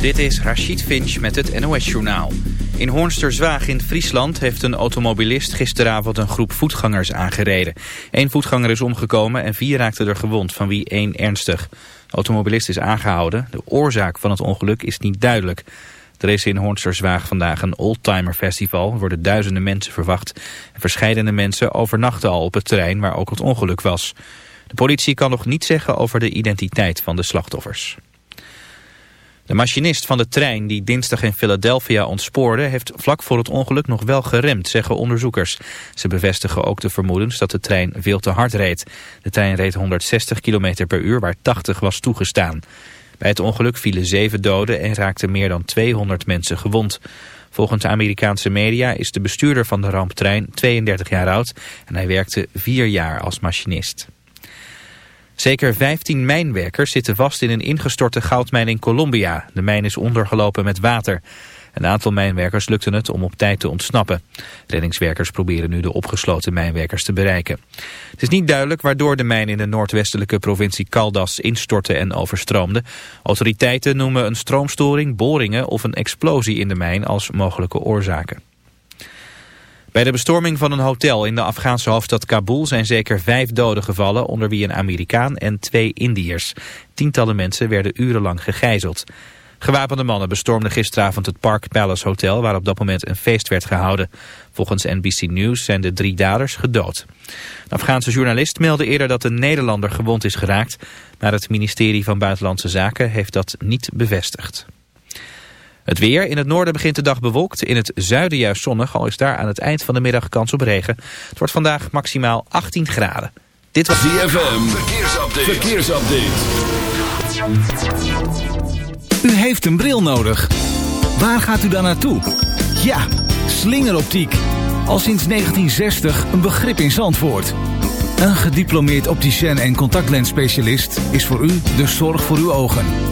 Dit is Rachid Finch met het NOS-journaal. In Hoornsterzwaag in Friesland heeft een automobilist gisteravond een groep voetgangers aangereden. Eén voetganger is omgekomen en vier raakten er gewond, van wie één ernstig. De automobilist is aangehouden. De oorzaak van het ongeluk is niet duidelijk. Er is in Hoornsterzwaag vandaag een oldtimer festival. Er worden duizenden mensen verwacht. En verscheidene mensen overnachten al op het terrein waar ook het ongeluk was. De politie kan nog niet zeggen over de identiteit van de slachtoffers. De machinist van de trein die dinsdag in Philadelphia ontspoorde... heeft vlak voor het ongeluk nog wel geremd, zeggen onderzoekers. Ze bevestigen ook de vermoedens dat de trein veel te hard reed. De trein reed 160 km per uur, waar 80 was toegestaan. Bij het ongeluk vielen zeven doden en raakten meer dan 200 mensen gewond. Volgens Amerikaanse media is de bestuurder van de ramptrein 32 jaar oud... en hij werkte vier jaar als machinist. Zeker 15 mijnwerkers zitten vast in een ingestorte goudmijn in Colombia. De mijn is ondergelopen met water. Een aantal mijnwerkers lukte het om op tijd te ontsnappen. Reddingswerkers proberen nu de opgesloten mijnwerkers te bereiken. Het is niet duidelijk waardoor de mijn in de noordwestelijke provincie Caldas instortte en overstroomde. Autoriteiten noemen een stroomstoring, boringen of een explosie in de mijn als mogelijke oorzaken. Bij de bestorming van een hotel in de Afghaanse hoofdstad Kabul zijn zeker vijf doden gevallen, onder wie een Amerikaan en twee Indiërs. Tientallen mensen werden urenlang gegijzeld. Gewapende mannen bestormden gisteravond het Park Palace Hotel, waar op dat moment een feest werd gehouden. Volgens NBC News zijn de drie daders gedood. De Afghaanse journalist meldde eerder dat een Nederlander gewond is geraakt, maar het ministerie van Buitenlandse Zaken heeft dat niet bevestigd. Het weer. In het noorden begint de dag bewolkt. In het zuiden juist zonnig. Al is daar aan het eind van de middag kans op regen. Het wordt vandaag maximaal 18 graden. Dit was DFM. Verkeersupdate. U heeft een bril nodig. Waar gaat u dan naartoe? Ja, slingeroptiek. Al sinds 1960 een begrip in Zandvoort. Een gediplomeerd opticien en contactlensspecialist is voor u de zorg voor uw ogen.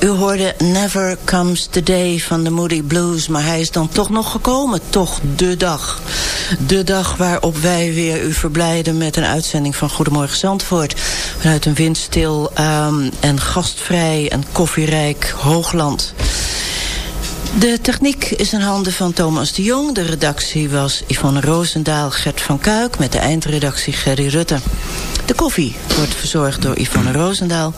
U hoorde Never Comes the Day van de Moody Blues. Maar hij is dan toch nog gekomen. Toch de dag. De dag waarop wij weer u verblijden met een uitzending van Goedemorgen Zandvoort. Vanuit een windstil ehm, en gastvrij en koffierijk hoogland. De techniek is in handen van Thomas de Jong. De redactie was Yvonne Roosendaal, Gert van Kuik... met de eindredactie Gerry Rutte. De koffie wordt verzorgd door Yvonne Roosendaal.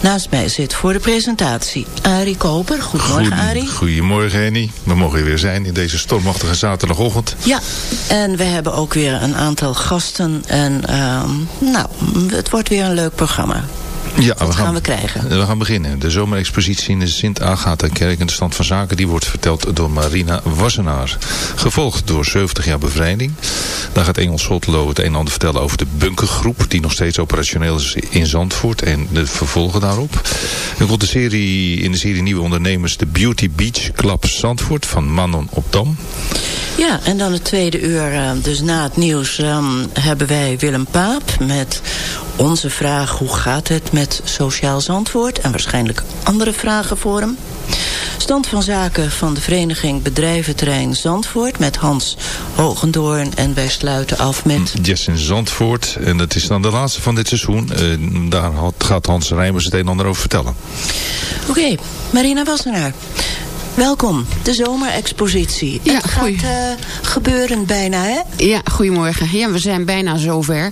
Naast mij zit voor de presentatie Arie Koper. Goedemorgen, Arie. Goedemorgen, Henny. We mogen hier weer zijn in deze stormachtige zaterdagochtend. Ja, en we hebben ook weer een aantal gasten. En ehm, nou, het wordt weer een leuk programma. Ja, Wat gaan we krijgen? We gaan beginnen. De zomerexpositie in de Sint-Agatha-kerk in de stand van zaken... die wordt verteld door Marina Wassenaar. Gevolgd door 70 jaar bevrijding. Daar gaat Engels Sotelo het een en ander vertellen over de bunkergroep... die nog steeds operationeel is in Zandvoort en de vervolgen daarop. Dan komt de serie, in de serie Nieuwe Ondernemers... de Beauty Beach Club Zandvoort van Manon op Dam. Ja, en dan het tweede uur, eh, dus na het nieuws, ehm, hebben wij Willem Paap met onze vraag hoe gaat het met Sociaal Zandvoort en waarschijnlijk andere vragen voor hem. Stand van zaken van de vereniging Bedrijventerrein Zandvoort met Hans Hogendoorn en wij sluiten af met... Jess in Zandvoort. En dat is dan de laatste van dit seizoen. Eh, daar had- gaat Hans Rijmers het een en ander over vertellen. Oké, Marina Wassenaar. Welkom, de zomerexpositie. Ja, het gaat goeie. eh, gebeuren bijna, hè? Ja, goedemorgen. Ja, we zijn bijna zover.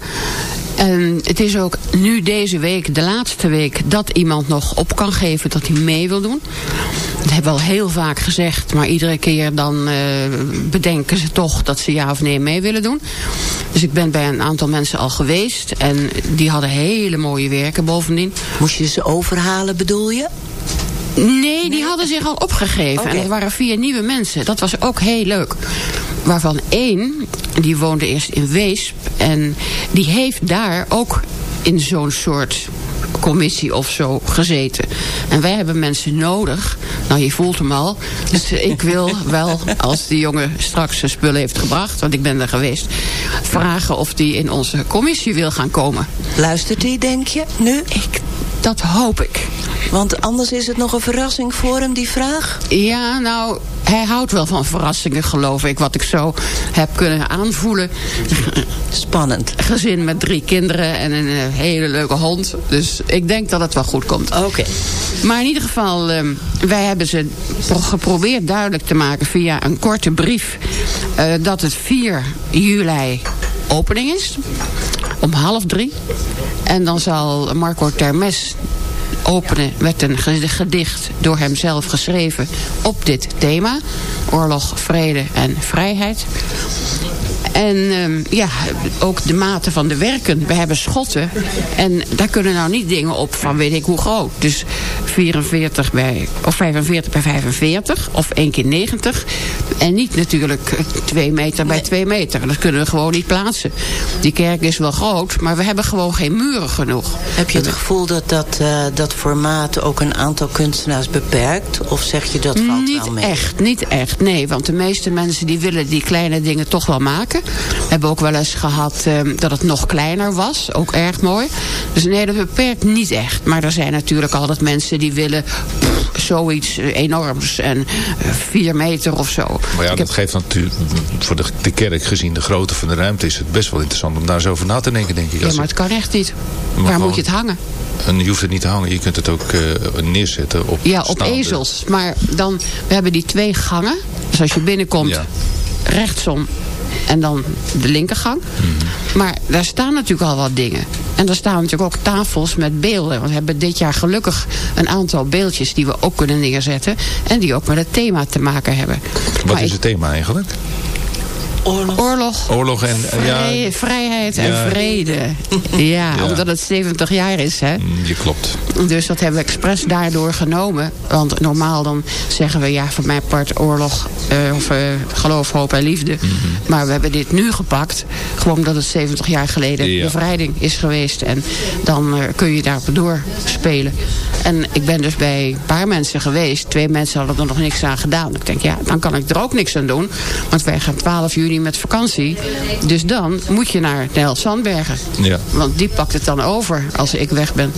En het is ook nu deze week, de laatste week, dat iemand nog op kan geven dat hij mee wil doen. Dat hebben we al heel vaak gezegd, maar iedere keer dan eh, bedenken ze toch dat ze ja of nee mee willen doen. Dus ik ben bij een aantal mensen al geweest en die hadden hele mooie werken bovendien. Moest je ze overhalen, bedoel je? Nee, die hadden zich al opgegeven. En dat waren vier nieuwe mensen. Dat was ook heel leuk. Waarvan één, die woonde eerst in Weesp. En die heeft daar ook in zo'n soort commissie of zo gezeten. En wij hebben mensen nodig. Nou, je voelt hem al. Dus ik wil wel, als die jongen straks zijn spullen heeft gebracht... want ik ben er geweest... vragen of die in onze commissie wil gaan komen. Luistert hij, denk je, nu? Ik, dat hoop ik. Want anders is het nog een verrassing voor hem, die vraag. Ja, nou, hij houdt wel van verrassingen, geloof ik. Wat ik zo heb kunnen aanvoelen. Spannend. Gezin met drie kinderen en een eh, hele leuke hond. Dus ik denk dat het wel goed komt. Oké. Maar in ieder geval, eh, wij hebben ze pro- geprobeerd duidelijk te maken... via een korte brief eh, dat het 4 juli opening is. Om half drie. En dan zal Marco Termes openen met een ge- gedicht door hemzelf geschreven op dit thema. Oorlog, vrede en vrijheid. En ehm, ja, ook de mate van de werken. We hebben schotten. En daar kunnen nou niet dingen op van weet ik hoe groot. Dus 44 bij, of 45 bij 45. Of 1 keer 90. En niet natuurlijk 2 meter bij 2 meter. Dat kunnen we gewoon niet plaatsen. Die kerk is wel groot, maar we hebben gewoon geen muren genoeg. Heb je het gevoel dat dat, eh, dat formaat ook een aantal kunstenaars beperkt? Of zeg je dat valt Niet wel mee? echt, niet echt. Nee, want de meeste mensen die willen die kleine dingen toch wel maken. We hebben ook wel eens gehad ehm, dat het nog kleiner was. Ook erg mooi. Dus nee, dat beperkt niet echt. Maar er zijn natuurlijk altijd mensen die willen pff, zoiets enorms. En eh, vier meter of zo. Maar ja, Ik dat heb- geeft natuurlijk voor de, de kerk gezien de grootte van de ruimte is het best wel interessant om daar eens over na te denken, denk ik. ja, maar het kan echt niet. Maar Waar gewoon- moet je het hangen? En je hoeft het niet te hangen, je kunt het ook eh, neerzetten op Ja, op staande- ezels. Maar dan, we hebben die twee gangen. Dus als je binnenkomt, Ja. rechtsom en dan de linkergang. Mhm. Maar daar staan natuurlijk al wat dingen. En er staan natuurlijk ook tafels met beelden. Want we hebben dit jaar gelukkig een aantal beeldjes die we ook kunnen neerzetten. En die ook met het thema te maken hebben. Wat Maar is ik- het thema eigenlijk? Oorlog. Oorlog, Oorlog en... eh, ja, vrij- vrijheid en Ja. vrede. Ja, Ja. omdat het 70 jaar is, hè. mm, je klopt. Dus dat hebben we expres daardoor genomen. Want normaal dan zeggen we ja, voor mijn part oorlog eh, of eh, geloof, hoop en liefde. Mhm. Maar we hebben dit nu gepakt. Gewoon omdat het 70 jaar geleden Ja. bevrijding is geweest. En dan kun je daarop doorspelen. En ik ben dus bij een paar mensen geweest. Twee mensen hadden er nog niks aan gedaan. Ik denk ja, dan kan ik er ook niks aan doen. Want wij gaan 12 juni met vakantie. Dus dan moet je naar Nel Sandbergen. Ja. Want die pakt het dan over als ik weg ben.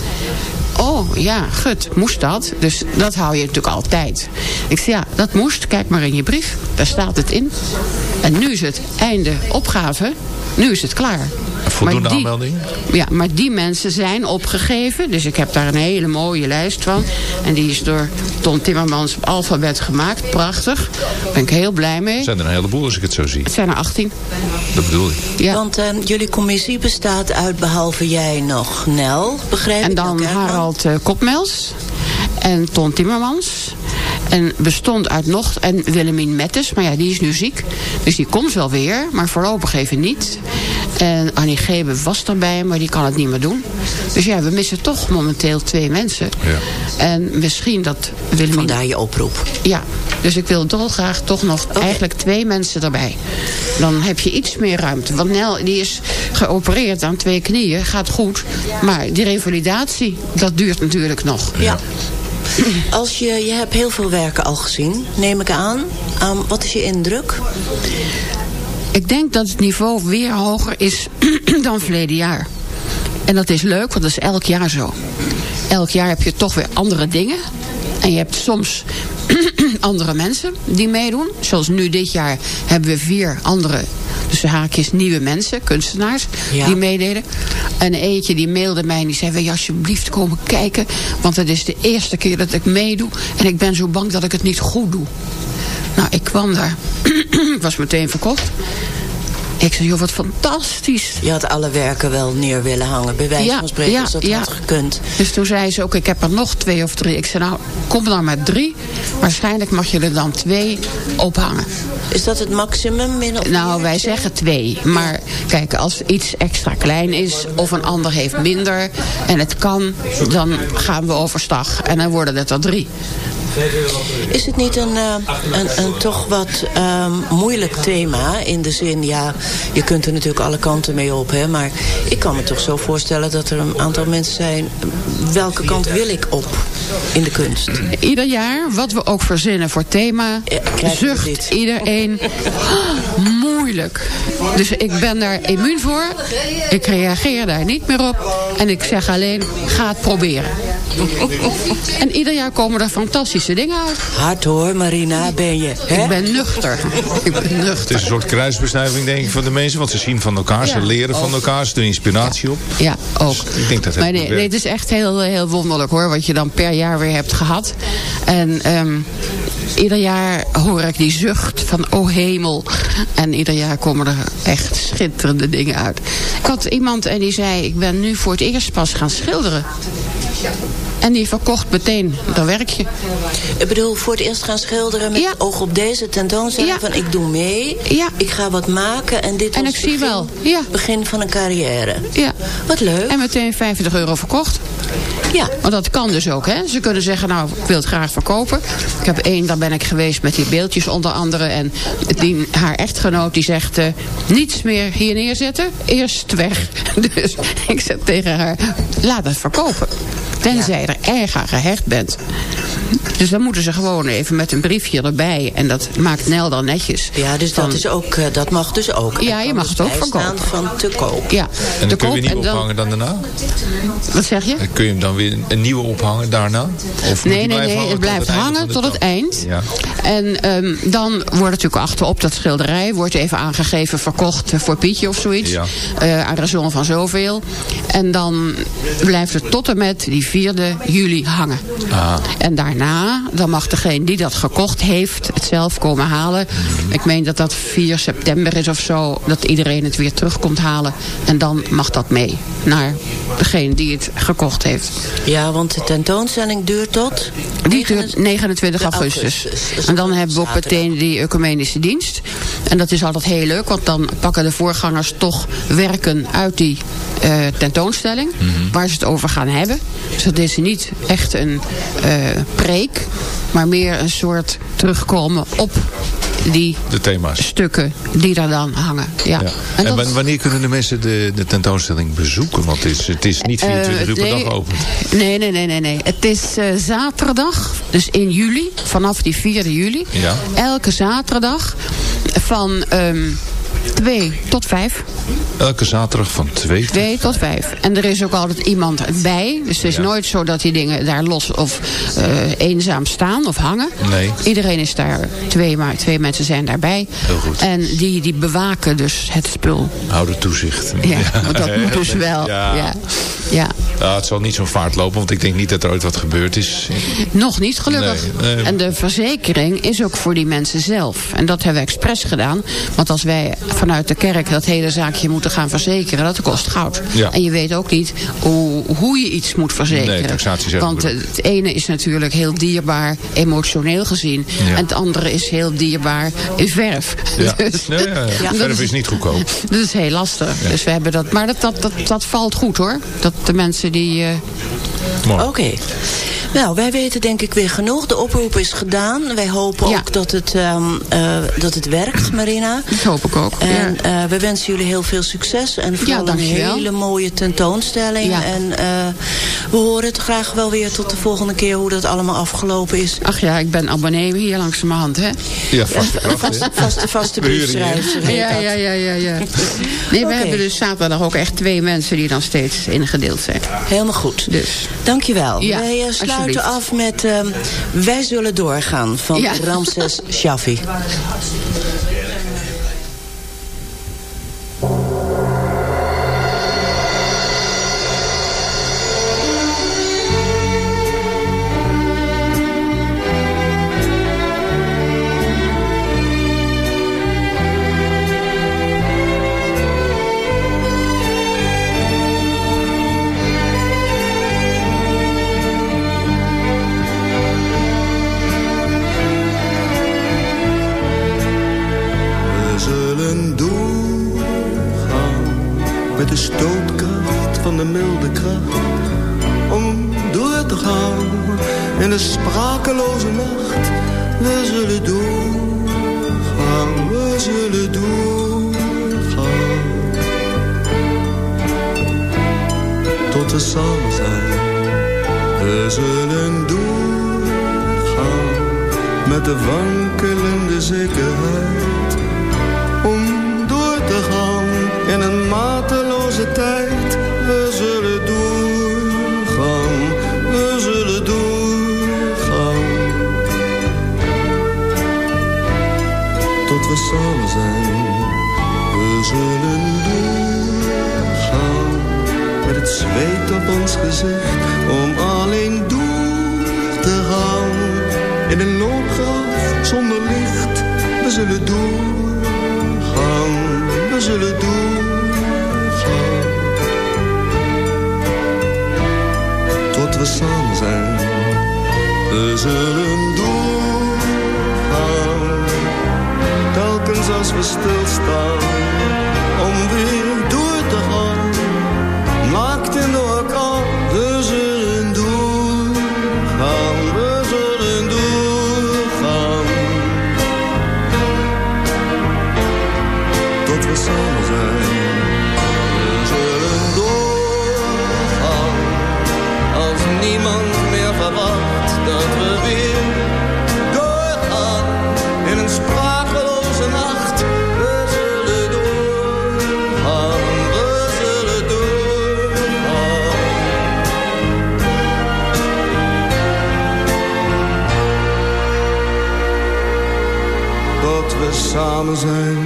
Oh, ja, gut, moest dat? Dus dat hou je natuurlijk altijd. Ik zei, ja, dat moest. Kijk maar in je brief. Daar staat het in. En nu is het einde opgave. Nu is het klaar. Voldoende die- aanmeldingen? Ja, maar die mensen zijn opgegeven. Dus ik heb daar een hele mooie lijst van. En die is door Ton Timmermans op alfabet gemaakt. Prachtig. Daar ben ik heel blij mee. Er zijn er een heleboel als ik het zo zie. Het zijn er 18. Dat bedoel ik. Ja. Want eh, jullie commissie bestaat uit, behalve jij nog, Nel, begrijp En ik? dan Nel Kerkman? Harald eh, Kopmels. En Ton Timmermans. En bestond uit nog... En Willemien Mettes. Maar ja, die is nu ziek. Dus die komt wel weer. Maar voorlopig even niet. En Annie Gebe was erbij. Maar die kan het niet meer doen. Dus ja, we missen toch momenteel twee mensen. Ja. En misschien dat Willemien... Vandaar je oproep. Ja, dus ik wil dolgraag toch nog eigenlijk twee mensen erbij. Dan heb je iets meer ruimte. Want Nel die is geopereerd aan twee knieën, gaat goed. Maar die revalidatie, dat duurt natuurlijk nog. Ja. Als je, je hebt heel veel werken al gezien, neem ik aan. Ehm, wat is je indruk? Ik denk dat het niveau weer hoger is dan verleden jaar. En dat is leuk, want dat is elk jaar zo. Elk jaar heb je toch weer andere dingen. En je hebt soms andere mensen die meedoen. Zoals nu dit jaar hebben we vier andere, dus de haakjes nieuwe mensen, kunstenaars, Ja. die meededen. En eentje die mailde mij en die zei, wil je alsjeblieft komen kijken? Want het is de eerste keer dat ik meedoe. En ik ben zo bang dat ik het niet goed doe. Nou, ik kwam daar. ik was meteen verkocht. Ik zei, joh, wat fantastisch. Je had alle werken wel neer willen hangen, bij wijze Ja, van spreken, ja, als dat ja. had gekund. Dus toen zei ze ook, ik heb er nog twee of drie. Ik zei, nou, kom dan maar drie. Waarschijnlijk mag je er dan twee ophangen. Is dat het maximum? Min of Nou, wij zeggen twee. Maar kijk, als iets extra klein is of een ander heeft minder en het kan, dan gaan we overstag. En dan worden het er drie. Is het niet een, eh, een, een toch wat ehm, moeilijk thema? In de zin, ja, je kunt er natuurlijk alle kanten mee op. Hè, maar ik kan me toch zo voorstellen dat er een aantal mensen zijn... welke kant wil ik op in de kunst? Ieder jaar, wat we ook verzinnen voor thema, Ja, zucht iedereen "Ah, moeilijk. Dus ik ben daar immuun voor. Ik reageer daar niet meer op. En ik zeg alleen, ga het proberen. En ieder jaar komen er fantastische dingen uit. Hard hoor, Marina, ben je. Hè? Ik ben nuchter. Ik ben Het nuchter. is een soort kruisbestuiving denk ik van de mensen. Want ze zien van elkaar, ze Ja. leren van elkaar, ze doen inspiratie op. Ja, ook. Ik denk dat het maar nee, nee, het is echt heel, heel wonderlijk hoor. Wat je dan per jaar weer hebt gehad. En ehm, ieder jaar hoor ik die zucht van oh hemel. En ieder jaar komen er echt schitterende dingen uit. Ik had iemand en die zei ik ben nu voor het eerst pas gaan schilderen. En die verkocht meteen dat werkje. Ik bedoel, voor het eerst gaan schilderen met Ja. oog op deze tentoonstelling. Ja. Van ik doe mee, Ja. ik ga wat maken. En dit En was ik zie begin, wel, ja. begin van een carrière. Ja. Wat leuk. En meteen 50 euro verkocht. Ja. Want dat kan dus ook, hè. Ze kunnen zeggen, nou, ik wil het graag verkopen. Ik heb één, daar ben ik geweest met die beeldjes onder andere. En die, haar echtgenoot die zegt, eh, niets meer hier neerzetten. Eerst weg. Dus ik zeg tegen haar, laat het verkopen. Tenzij je er erg aan gehecht bent. Dus dan moeten ze gewoon even met een briefje erbij. En dat maakt Nel dan netjes. Ja, dus dat, is ook, eh, dat mag dus ook. Ja, je mag dus het ook verkopen. van te koop. Ja, En te dan kun je dan- ophangen dan daarna? Wat zeg je? Kun je hem dan weer een nieuwe ophangen daarna? Of Nee, nee, nee. Het blijft hangen tot het eind. Ja. En ehm, dan wordt natuurlijk achterop dat schilderij... wordt even aangegeven verkocht voor Pietje of zoiets. Ja. Eh, aan raison van zoveel. En dan blijft het tot en met die 4e juli hangen. Ah. En daarna, dan mag degene die dat gekocht heeft... het zelf komen halen. Ik meen dat dat 4 september is of zo... dat iedereen het weer terug komt halen. En dan mag dat mee naar degene die het gekocht heeft. Ja, want de tentoonstelling duurt tot? Die duurt 29 de augustus. augustus. Dus En dan hebben we ook meteen die ecumenische dienst. En dat is altijd heel leuk, want dan pakken de voorgangers toch werken uit die eh, tentoonstelling. Waar ze het over gaan hebben. Dus dat is niet echt een eh, preek, maar meer een soort terugkomen op die De thema's. stukken die daar dan hangen. Ja. Ja. En En, dat- wan- wanneer kunnen de mensen de, de tentoonstelling bezoeken? Want het is, het is niet 24 Eh, uur per nee, dag open. Nee, nee, nee, nee, nee. Het is eh, zaterdag, dus in juli, vanaf die 4 juli. Ja. Elke zaterdag van ehm 2 tot 5. Elke zaterdag van 2 2 tot 5. En er is ook altijd iemand bij. Dus het is Ja. nooit zo dat die dingen daar los of eh, eenzaam staan of hangen. Nee. Iedereen is daar, twee, maar twee mensen zijn daarbij. Heel goed. En die, die bewaken dus het spul. Houden toezicht. Ja, want dat moet dus wel. Ja. Ja. Ja. Het zal niet zo vaart lopen, want ik denk niet dat er ooit wat gebeurd is. Nog niet, gelukkig. Nee, nee. En de verzekering is ook voor die mensen zelf. En dat hebben we expres gedaan. Want als wij vanuit de kerk dat hele zaakje moeten gaan verzekeren... dat kost goud. Ja. En je weet ook niet hoe, hoe je iets moet verzekeren. Nee, taxatie Want het ene is natuurlijk heel dierbaar, emotioneel gezien. Ja. En het andere is heel dierbaar in verf. Ja. Dus- Nee, Verf is niet goedkoop. Dat is heel lastig. Dus we hebben dat, maar dat, dat, dat, dat valt goed hoor. Dat de mensen die... eh, Oké. Nou, wij weten denk ik weer genoeg. De oproep is gedaan. Wij hopen Ja. ook dat het, ehm, eh, dat het werkt, Marina. dat hoop ik ook. En ja. eh, we wensen jullie heel veel succes. En vooral een hele mooie tentoonstelling. Ja. En eh, we horen het graag wel weer tot de volgende keer hoe dat allemaal afgelopen is. Ach ja, ik ben abonnee hier langzamerhand, hè? Ja, vaste kracht. Vaste, vaste, briefschrijver. Ja, ja, ja, ja, ja. Nee, we hebben dus zaterdag ook echt twee mensen die dan steeds ingedeeld zijn. Helemaal goed. Dus. Dankjewel. Ja, Wij eh, sluiten af met ehm, Wij zullen doorgaan van Ja. Ramses Shaffi. Samen zijn, we zullen doorgaan. Telkens als we stilstaan, samen zijn.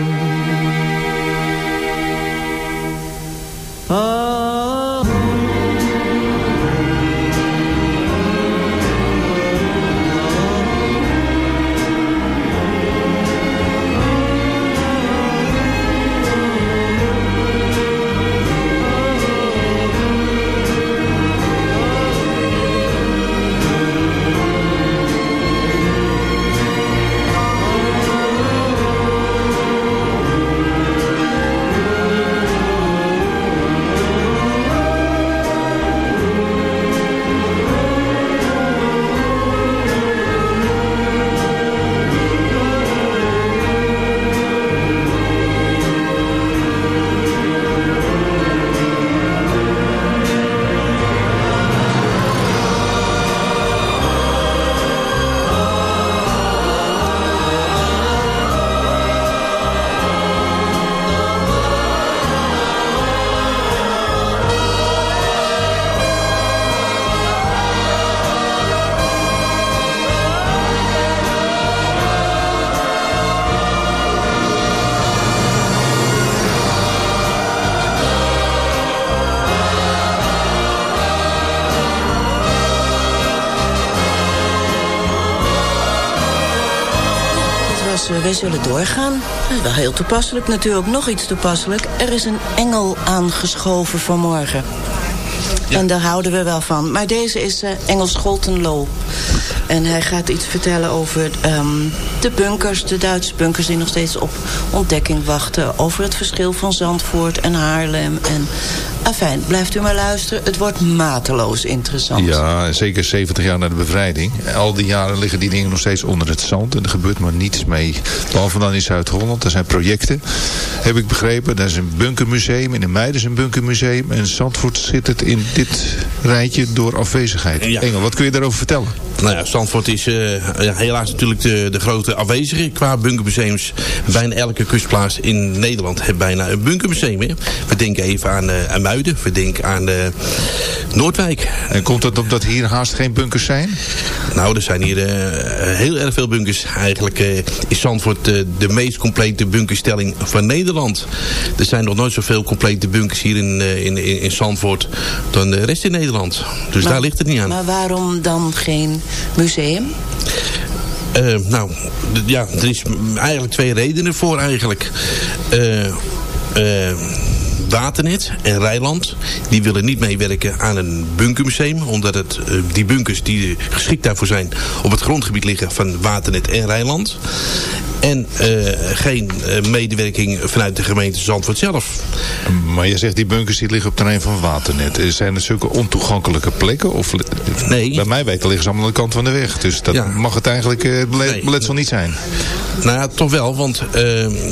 Wij zullen doorgaan. Wel heel toepasselijk. Natuurlijk nog iets toepasselijk. Er is een engel aangeschoven vanmorgen. En daar houden we wel van. Maar deze is eh, Engel Scholtenlo. En hij gaat iets vertellen over ehm, de bunkers, de Duitse bunkers die nog steeds op ontdekking wachten. Over het verschil van Zandvoort en Haarlem. En afijn, blijft u maar luisteren. Het wordt mateloos interessant. Ja, zeker 70 jaar na de bevrijding. Al die jaren liggen die dingen nog steeds onder het zand. En er gebeurt maar niets mee. Behalve dan in Zuid-Holland. Er zijn projecten, heb ik begrepen. Er is een bunkermuseum. In de Meiden is een bunkermuseum. En Zandvoort zit het in dit rijtje door afwezigheid. Engel, wat kun je daarover vertellen? Nou ja, Zandvoort is eh, ja, helaas natuurlijk de, de grote afwezige qua bunkermuseums. Bijna elke kustplaats in Nederland heeft bijna een bunkermuseum. Hè. We denken even aan, eh, aan Muiden, we denken aan eh, Noordwijk. En komt dat omdat hier haast geen bunkers zijn? Nou, er zijn hier heel erg veel bunkers. Eigenlijk is Zandvoort de meest complete bunkerstelling van Nederland. Er zijn nog nooit zoveel complete bunkers hier in, eh, in, in, in Zandvoort dan de rest in Nederland. Dus Maar- daar ligt het niet aan. Maar waarom dan geen museum? Eh, nou, ja, er is eigenlijk twee redenen voor eigenlijk. Eh, Waternet en Rijland die willen niet meewerken aan een bunkermuseum. Omdat het, die bunkers die geschikt daarvoor zijn op het grondgebied liggen van Waternet en Rijnland. En eh, geen eh, medewerking vanuit de gemeente Zandvoort zelf. Maar je zegt die bunkers die liggen op het terrein van Waternet. Eh, Zijn er zulke ontoegankelijke plekken? Of, Nee. Bij mij weten liggen ze allemaal aan de kant van de weg. Dus dat Ja. mag het eigenlijk Nee. beletsel niet zijn. Nou ja, toch wel, want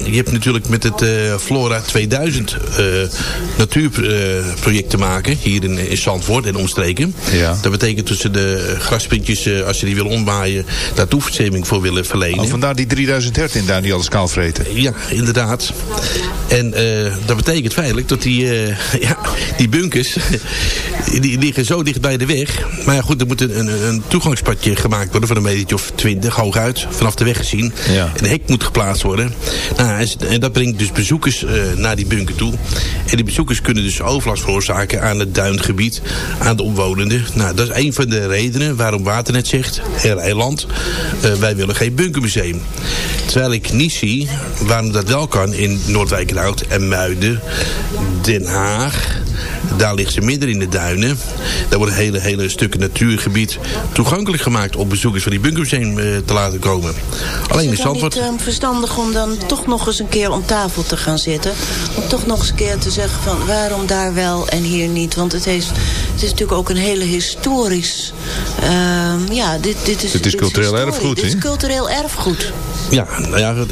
je hebt natuurlijk met het Flora 2000 eh, natuurproject te maken, hier in, in Zandvoort en omstreken. Ja. Dat betekent ze de graspuntjes, eh, als ze die willen omwaaien, daar toeverstemming voor willen verlenen. Al vandaar die 3000 herten in daar die alles kaal vreten. Ja, inderdaad. En eh, dat betekent feitelijk dat die, eh, ja, die bunkers, die, liggen zo dicht bij de weg. Maar ja, goed, er moet een, een, een toegangspadje gemaakt worden van een metertje of twintig, hooguit, vanaf de weg gezien. Ja. Een hek moet geplaatst worden. Nou, en, dat brengt dus bezoekers eh, naar die bunker toe. En die bezoekers kunnen dus overlast veroorzaken aan het duingebied, aan de omwonenden. Nou, dat is een van de redenen waarom Waternet zegt, Rijnland, eh, wij willen geen bunkermuseum. Terwijl ik niet zie waarom dat wel kan in Noordwijk en en Muiden, Den Haag. Daar ligt ze midden in de duinen. Daar wordt een hele, hele stukken natuurgebied toegankelijk gemaakt om bezoekers van die bunkermuseum eh, te laten komen. Alleen in Is het dan Zandvoort... niet eh, verstandig om dan toch nog eens een keer om tafel te gaan zitten? Om toch nog eens een keer te zeggen van waarom daar wel en hier niet? Want het, heeft, het is natuurlijk ook een hele historisch... ehm, ja, dit, dit is, Het is dit cultureel erfgoed, Dit is hè? cultureel erfgoed. Ja, nou ja, goed.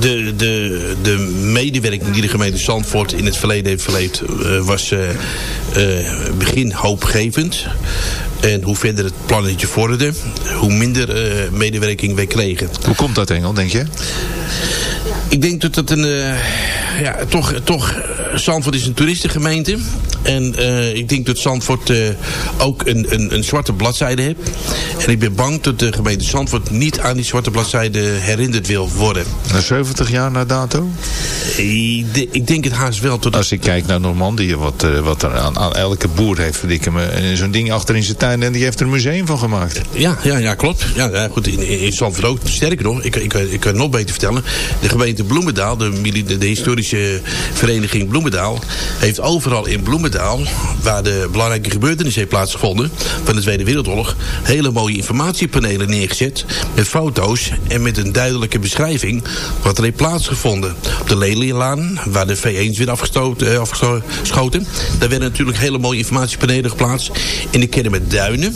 de, de, de medewerking die de gemeente Zandvoort in het verleden heeft verleefd... was eh, eh, begin hoopgevend. En hoe verder het plannetje vorderde, hoe minder eh, medewerking wij kregen. Hoe komt dat, Engel, denk je? Ik denk dat het een... eh, ja, toch, toch, Zandvoort is een toeristengemeente. En eh, ik denk dat Zandvoort eh, ook een, een, een zwarte bladzijde heeft. En ik ben bang dat de gemeente Zandvoort niet aan die zwarte bladzijde herinnerd wil worden. Na 70 jaar na dato? Ik, de- ik denk het haast wel. Tot Als ik kijk naar Normandië, wat, eh, wat er aan, aan elke boer heeft verdikken me eh, zo'n ding achter in zijn tuin en die heeft er een museum van gemaakt. Ja, ja, ja klopt. Ja, ja, goed, in, in Zandvoort ook. Sterker nog, ik, ik, ik kan het nog beter vertellen. De gemeente Bloemendaal, de, de historische vereniging Bloemendaal... heeft overal in Bloemendaal, waar de belangrijke gebeurtenissen heeft plaatsgevonden... van de Tweede Wereldoorlog, hele mooie informatiepanelen neergezet... met foto's en met een duidelijke beschrijving wat er heeft plaatsgevonden. Op de Lelialaan, waar de V1's weer afgestoten, eh, afgeschoten... daar werden natuurlijk hele mooie informatiepanelen geplaatst. In de Kermen Duinen...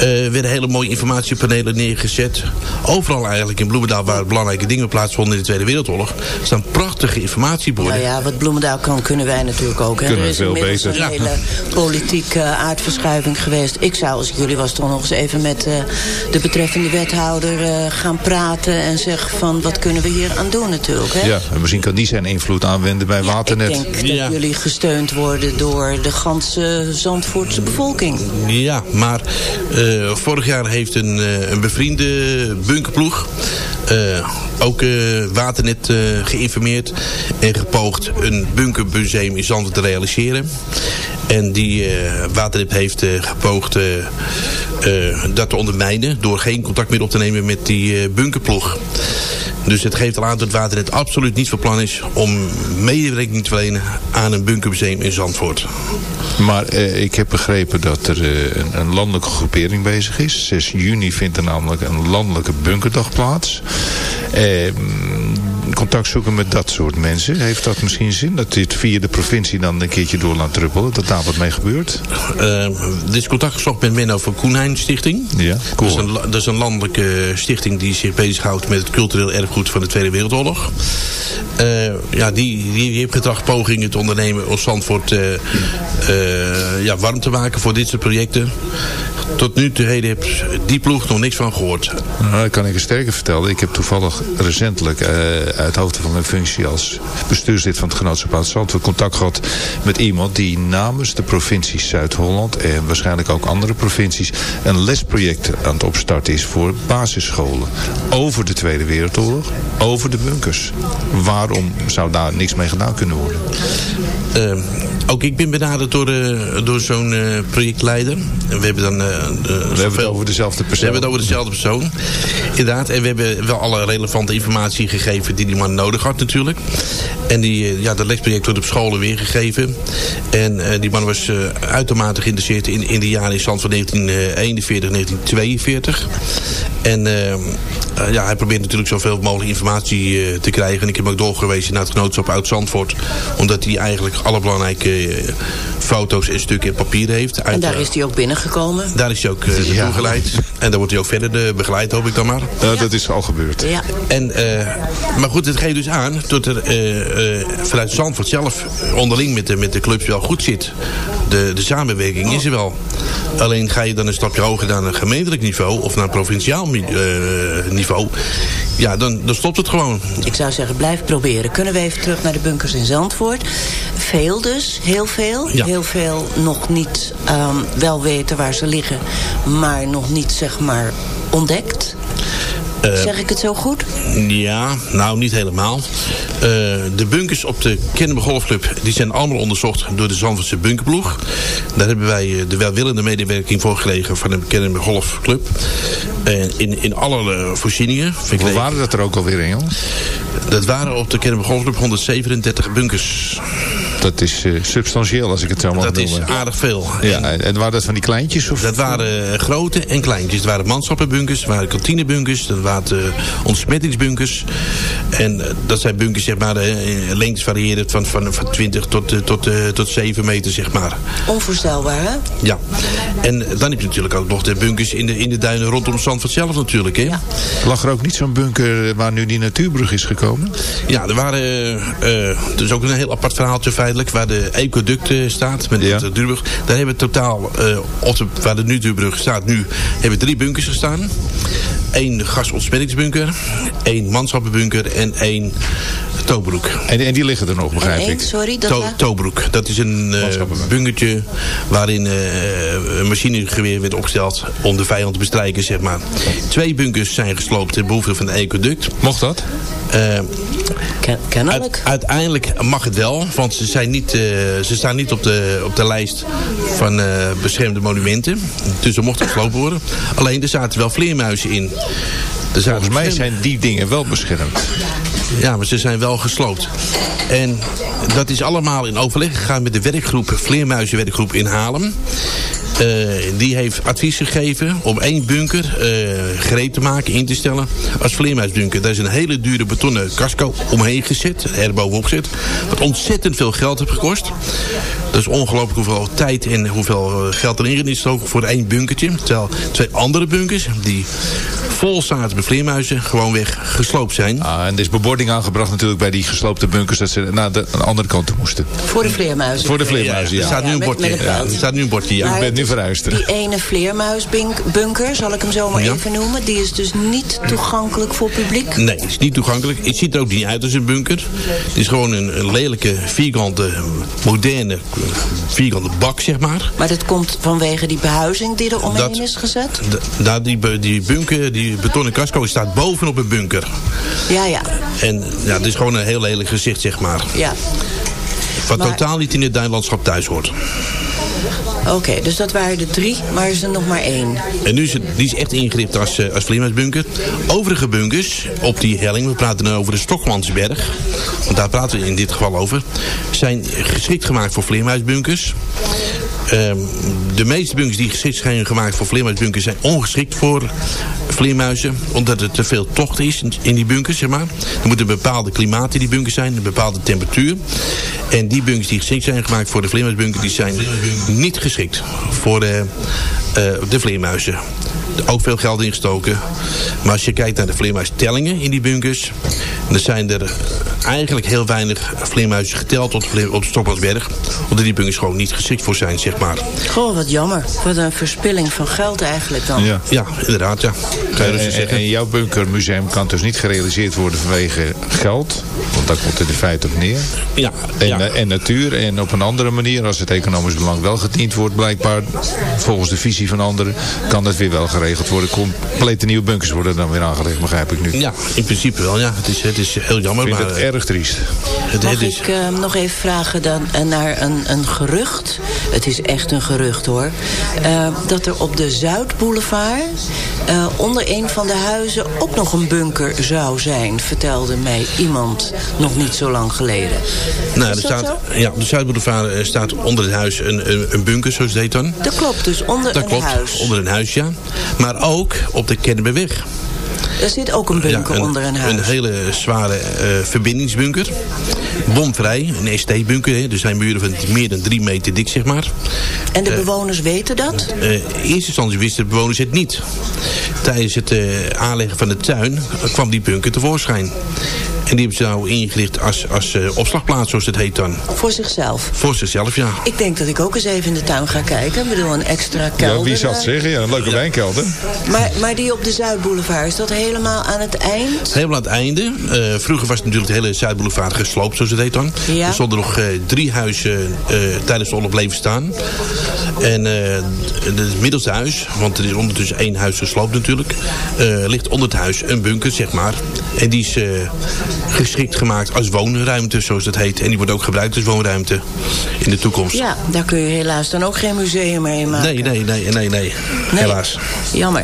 Eh, werden hele mooie informatiepanelen neergezet. Overal eigenlijk in Bloemendaal waar belangrijke dingen plaatsvonden in de Tweede Wereldoorlog... staan prachtige informatieborden. Nou ja, wat Bloemendaal kan, kunnen wij natuurlijk ook. Hè? Kunnen er is veel inmiddels beter. een Ja. hele politieke aardverschuiving geweest. Ik zou, als ik jullie was, toch nog eens even met eh, de betreffende wethouder eh, gaan praten... en zeggen van, wat kunnen we hier aan doen natuurlijk. Hè? Ja, en misschien kan die zijn invloed aanwenden bij Waternet. Ik denk dat jullie gesteund worden door de ganse Zandvoortse bevolking. Ja, maar eh, vorig jaar heeft een, eh, een bevriende bunkerploeg... eh, ook Waternet geïnformeerd en gepoogd een bunkermuseum in Zandvoort te realiseren. En die Waternet heeft gepoogd dat te ondermijnen door geen contact meer op te nemen met die bunkerploeg. Dus het geeft al aan dat Waternet absoluut niet van plan is om medewerking te verlenen aan een bunkermuseum in Zandvoort. Maar eh, ik heb begrepen dat er eh, een, landelijke groepering bezig is. 6 juni vindt er namelijk een landelijke bunkerdag plaats. Eh, contact zoeken met dat soort mensen. Heeft dat misschien zin dat dit via de provincie dan een keertje door laat druppelen? Dat daar wat mee gebeurt? Uh, dit is contact gezocht met Menno van Koenheijn Stichting. Ja, dat, is een, dat is een landelijke stichting die zich bezighoudt met het cultureel erfgoed van de Tweede Wereldoorlog. Uh, ja, die, die, heeft getracht pogingen te ondernemen om Zandvoort uh, uh, ja, warm te maken voor dit soort projecten. Tot nu toe heeft die ploeg nog niks van gehoord. Nou, dat kan ik je sterker vertellen. Ik heb toevallig recentelijk uh, uit hoofde van mijn functie als bestuurslid van het genootschap Zandvoort contact gehad met iemand die namens de provincie Zuid-Holland en waarschijnlijk ook andere provincies een lesproject aan het opstarten is voor basisscholen. Over de Tweede Wereldoorlog, over de bunkers. Waarom zou daar niks mee gedaan kunnen worden? Uh, ook ik ben benaderd door, uh, door zo'n uh, projectleider. We hebben dan... we hebben het over dezelfde persoon. We hebben het over dezelfde persoon. Inderdaad. En we hebben wel alle relevante informatie gegeven die die man nodig had natuurlijk. En die, ja, dat lesproject wordt op scholen weergegeven. En die man was uitermate geïnteresseerd in, in de jaren in stand van 1941, 1942. En ja, hij probeert natuurlijk zoveel mogelijk informatie te krijgen. En ik heb ook doorgewezen naar het genootschap uit Zandvoort. Omdat hij eigenlijk alle belangrijke foto's en stukken in papier heeft. Uit, en daar is hij ook binnengekomen? Daar is hij ook uh, ja. geleid. En daar wordt hij ook verder de, begeleid, hoop ik dan maar. Ja, dat is al gebeurd. Ja. En, uh, maar goed, het geeft dus aan dat er uh, vanuit Zandvoort zelf onderling met de, met de clubs wel goed zit. De, de samenwerking is er wel. Alleen ga je dan een stapje hoger naar een gemeentelijk niveau of naar een provinciaal niveau. Ja, dan, dan stopt het gewoon. Ik zou zeggen, blijf proberen. Kunnen we even terug naar de bunkers in Zandvoort? Veel dus, heel veel. Ja. Heel veel nog niet um, wel weten waar ze liggen, maar nog niet zeg maar ontdekt. Uh, zeg ik het zo goed? Ja, nou niet helemaal. Uh, de bunkers op de Kennemer Golfclub die zijn allemaal onderzocht door de Zandvoortse bunkerploeg. Daar hebben wij de welwillende medewerking voor gelegen van de Kennemer Golfclub. Uh, in, in alle voorzieningen. Hoe waren dat er ook alweer in, Dat waren op de Kennemer Golfclub 137 bunkers. Dat is uh, substantieel als ik het zo mag dat noemen. Dat is aardig veel. Ja, en, en waren dat van die kleintjes? Of? Dat waren grote en kleintjes. Het waren manschappenbunkers, het waren kantinebunkers, dat waren uh, ontsmettingsbunkers. En uh, dat zijn bunkers, zeg maar, lengtes variëren van, van, van 20 tot, tot, tot 7 meter, zeg maar. Onvoorstelbaar, hè? Ja. En dan heb je natuurlijk ook nog de bunkers in de, in de duinen rondom Zandvoort zelf natuurlijk, hè? Ja. Lag er ook niet zo'n bunker waar nu die natuurbrug is gekomen? Ja, er waren... er is ook een heel apart verhaaltje waar de ecoduct staat, met ja. de natuurbrug. Daar hebben totaal, op de, waar de natuurbrug staat nu, hebben drie bunkers gestaan. Eén gasontsmettingsbunker, één manschappenbunker en één Tobroek. En, en die liggen er nog, begrijp ik. sorry, dat To Tobroek. Dat is een eh bunkertje waarin eh, een machinegeweer werd opgesteld om de vijand te bestrijken, zeg maar. Twee bunkers zijn gesloopt ten behoeve van het ecoduct. Mocht dat? Eh. Uit- uiteindelijk mag het wel, want ze, zijn niet, eh, ze staan niet op de, op de lijst van eh, beschermde monumenten. Dus ze mochten gesloopt worden. Alleen er zaten wel vleermuizen in. Er zaten Volgens mij zijn die dingen wel beschermd. Ja, maar ze zijn wel gesloopt. En dat is allemaal in overleg gegaan met de werkgroep, Vleermuizenwerkgroep in Haarlem. Eh, die heeft advies gegeven om één bunker eh, gereed te maken, in te stellen als vleermuisbunker. Daar is een hele dure betonnen casco omheen gezet, erbovenop gezet. Wat ontzettend veel geld heeft gekost. Dat is ongelooflijk hoeveel tijd en hoeveel eh, geld erin is ook voor één bunkertje. Terwijl twee andere bunkers, die vol zaten met vleermuizen, gewoon weg gesloopt zijn. Ah, en er is bebording aangebracht natuurlijk bij die gesloopte bunkers... dat ze naar de, aan de andere kant toe moesten. Voor de vleermuizen. Voor de vleermuizen, Er ja. staat nu een bordje. Ja, er staat nu een bordje, ja. Maar Ik ben nu Die ene vleermuisbunker, zal ik hem zo maar Ja. even noemen... die is dus niet toegankelijk voor publiek. Nee, het is niet toegankelijk. Het ziet er ook niet uit als een bunker. Het is gewoon een, lelijke, vierkante, moderne, vierkante bak, zeg maar. Maar dat komt vanwege die behuizing die er omheen Dat- is gezet? D- Daar die, die bunker, die betonnen casco, staat bovenop een bunker. Ja, ja. En ja, het is gewoon een heel lelijk gezicht, zeg maar. ja. Wat Maar- totaal niet in het duinlandschap thuis hoort. Oké, dus dat waren er drie, maar er is er nog maar één. En nu is het, die is echt ingericht als, eh, als vleermuisbunker. Overige bunkers op die helling, we praten nu over de Stokmansberg. Want daar praten we in dit geval over. Zijn geschikt gemaakt voor vleermuisbunkers. Ehm, de meeste bunkers die geschikt zijn gemaakt voor vleermuisbunkers zijn ongeschikt voor vleermuizen. Omdat er te veel tocht is in- die bunkers, zeg maar. Er moet een bepaalde klimaat in die bunkers zijn, een bepaalde temperatuur. En die bunkers die geschikt zijn gemaakt voor de vleermuisbunker, die zijn niet geschikt voor de, eh, de vleermuizen. Ook veel geld ingestoken. Maar als je kijkt naar de vleermuistellingen in die bunkers, dan zijn er eigenlijk heel weinig vleermuizen geteld op de, vleer- op Stokmansberg. Omdat die bunkers gewoon niet geschikt voor zijn, zeg maar. Goh, wat jammer. Wat een verspilling van geld eigenlijk dan. Ja. Ja, inderdaad, ja. Kan je En, dus en, zeggen. en jouw bunkermuseum kan dus niet gerealiseerd worden vanwege geld. Want daar komt het in feite op neer. Ja, En, ja. en natuur. En op een andere manier, als het economisch belang wel gediend wordt, blijkbaar volgens de visie van anderen, kan dat weer wel geregeld worden. Complete nieuwe bunkers worden dan weer aangelegd, begrijp ik nu. ja, in principe wel, ja. Het is, het is heel jammer, Ik vind maar... het erg triest. het, Mag het is, ik eh, nog even vragen dan, eh, naar een, een gerucht? Het is echt een gerucht hoor. Eh, dat er op de Zuidboulevard eh, onder een van de huizen ook nog een bunker zou zijn. Vertelde mij iemand nog niet zo lang geleden. nou, er dat staat, zo? ja, op de Zuidboulevard eh, staat onder het huis een, een, een bunker, zoals het heet dan. Dat klopt, dus onder Dat een klopt, huis. onder een huis, ja. Maar ook op de Kennemerweg. Er zit ook een bunker Ja, onder een huis. Een hele zware eh, verbindingsbunker. Bomvrij, een ST-bunker. hè. Er zijn muren van meer dan drie meter dik, zeg maar. En de bewoners weten dat? Eh, in eerste instantie wisten de bewoners het niet. Tijdens het eh, aanleggen van de tuin kwam die bunker tevoorschijn. En die hebben ze nou ingericht als, als eh, opslagplaats, zoals het heet dan. Voor zichzelf. Voor zichzelf, ja. Ik denk dat ik ook eens even in de tuin ga kijken. Ik bedoel, een extra kelder. Ja, wie zou het zeggen? Ja, een leuke wijnkelder. Maar, maar die op de Zuidboulevard, is dat helemaal aan het eind? Helemaal aan het einde. Eh, vroeger was natuurlijk de hele Zuidboulevard gesloopt, zoals het heet dan. Ja. Er stonden nog eh, drie huizen eh, tijdens de oorlog bleven staan. En eh, het middelste huis, want er is ondertussen één huis gesloopt natuurlijk... eh, ligt onder het huis een bunker, zeg maar. En die is eh, geschikt gemaakt als woonruimte, zoals dat heet. En die wordt ook gebruikt als woonruimte in de toekomst. Ja, daar kun je helaas dan ook geen museum mee maken. Nee, nee, nee, nee, nee, Nee. Helaas. Jammer.